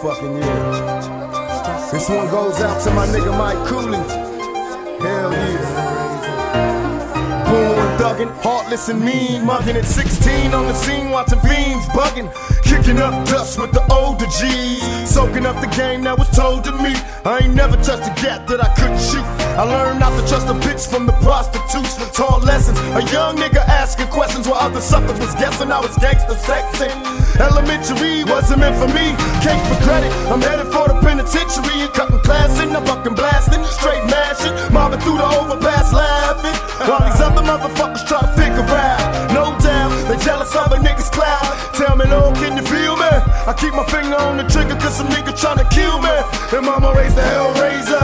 motherfucking year. This one goes out to my nigga Mike Cooley. Hell yeah. Born thuggin', heartless and mean, mugging at 16 on the scene, watching fiends bugging, kicking up dust with the older G's, soaking up the game that was told to me. I ain't never touched a gap that I couldn't shoot. I learned not to trust a bitch from the prostitutes. Taught lessons, a young nigga asking questions while other suckers was guessing I was gangster sexing. Elementary wasn't meant for me. Cake for credit, I'm headed for the penitentiary. Cutting class in, I'm fucking blasting, straight mashing, mobbing through the overpass, laughing. While these Me, Lord, can you feel me? I keep my finger on the trigger cause some nigga tryna kill me. And mama raised the hellraiser.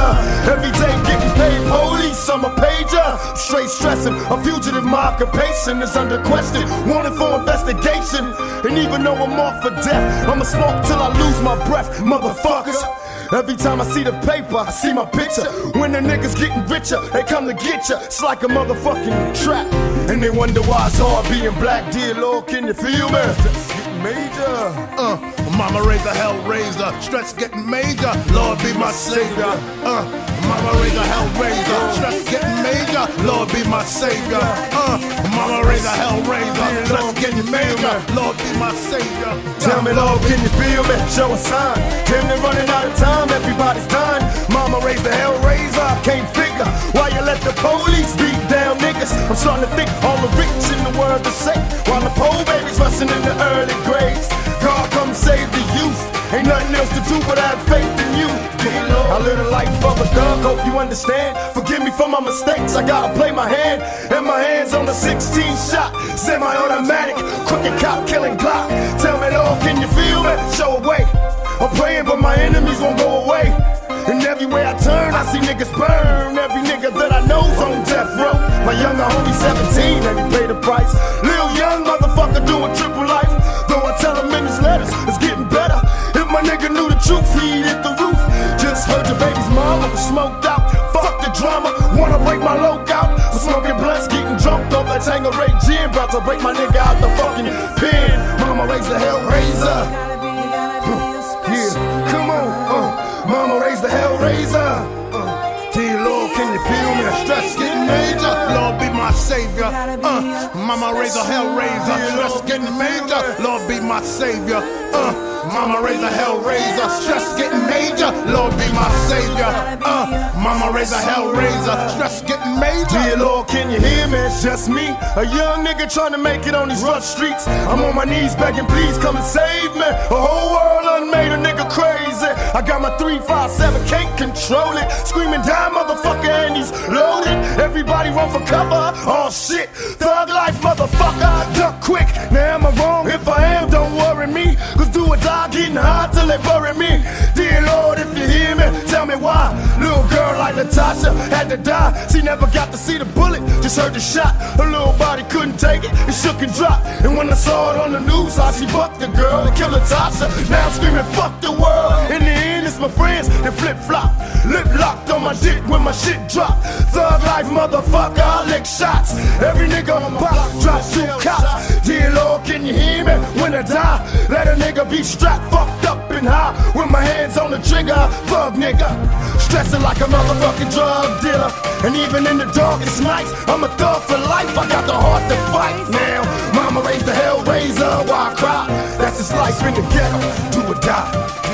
Every day getting paid, police, I'm a pager. Straight stressing, a fugitive, my occupation is under question. Wanted for investigation. And even though I'm off for death, I'ma smoke till I lose my breath, motherfuckers. Every time I see the paper, I see my picture. When the niggas getting richer, they come to get ya. It's like a motherfucking trap. And they wonder why it's hard being black. Dear Lord, can you feel me? Major. Uh, mama raised a hell raiser, stress getting major. Lord be my savior. Uh, mama raised a hell raiser, stress getting major. Lord be my savior. Uh, mama raised a hell raiser, stress getting major. Lord be my savior. Tell me, Lord, can you feel me? Show a sign. Damn, they're running out of time, everybody's done. Mama raised the hell raiser, I can't figure why you let the police beat down niggas. I'm starting to think early grades. God come save the youth. Ain't nothing else to do but have faith in you. I live a life of a thug, hope you understand. Forgive me for my mistakes, I gotta play my hand. And my hands on the 16 shot, semi-automatic, crooked cop killing Glock. Tell me, Lord, can you feel me? Show away. I'm praying, but my enemies won't go away. And everywhere I turn, I see niggas burn. Every nigga that I know's on death row. My younger homie 17, and he paid the price. Lil young motherfucker doing triple life. Truth, he'd hit the roof. Just heard your baby's mama was smoked out. Fuck the drama, wanna break my loc out. Smoking blunts, getting drunk off that Tanqueray gin. About to break my nigga out the fucking pen. Mama raised the hell razor. Yeah, come on, uh, Mama raised the hell razor. Uh, dear Lord, can you feel me? Stress getting major. Lord be my savior. Uh, mama raise a hell raiser. Stress getting major. Lord be my savior. Uh, mama raise a hell raiser. Stress getting major. Lord be my savior. Uh, mama raise a hell raiser. Stress getting major. Dear Lord, can you hear me? It's just me, a young nigga trying to make it on these rough streets. I'm on my knees begging, please come and save me. A whole world done made a nigga crazy. I got my 357, can't control it. Screaming down, motherfucker, and he's loaded. Everybody run for cover. Oh shit, thug life, motherfucker. Duck quick. Now am I wrong? If I am, don't worry high till they bury me. Dear Lord, if you hear me, tell me why. Little girl like Latasha had to die. She never got to see the bullet, just heard the shot. Her little body couldn't take it, it shook and dropped. And when I saw it on the news, I she bucked the girl and killed Latasha. Now I'm screaming, fuck the world. In the end, it's my friends that flip flop. Lip locked on my dick when my shit drop. Thug life, motherfucker, I lick shots. Every nigga on my block drop two cops. Dear Lord, can you hear me when I die? Let a nigga be strapped, fucked up and high. With my hands on the trigger, thug nigga. Stressing like a motherfucking drug dealer. And even in the darkest nights, I'm a thug for life. I got the heart to fight now. Mama raised the hell raiser, why I cry? That's his life in the ghetto, do or die.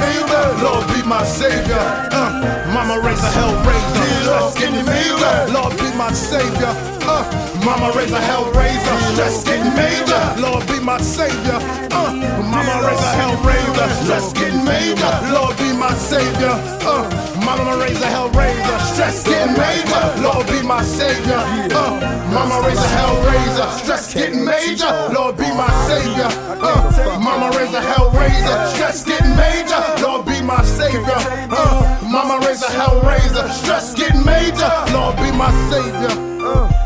Lord. Lord be my savior. Uh, mama raise a hell raiser. Stress getting major. Lord be my savior. Uh, mama raise a hell raiser. Stress getting major. Lord be my savior. Uh, mama raise a hell raiser. Stress getting major. Lord be my savior. Uh, mama raise a hell raiser. Stress getting major. Lord be my savior. Uh, mama raise a hell raiser. Stress getting major. Lord be my savior. Uh, mama raise a hell raiser. Stress getting major. Savior. Uh, mama raise a hell raiser. Stress getting major. Lord be my savior.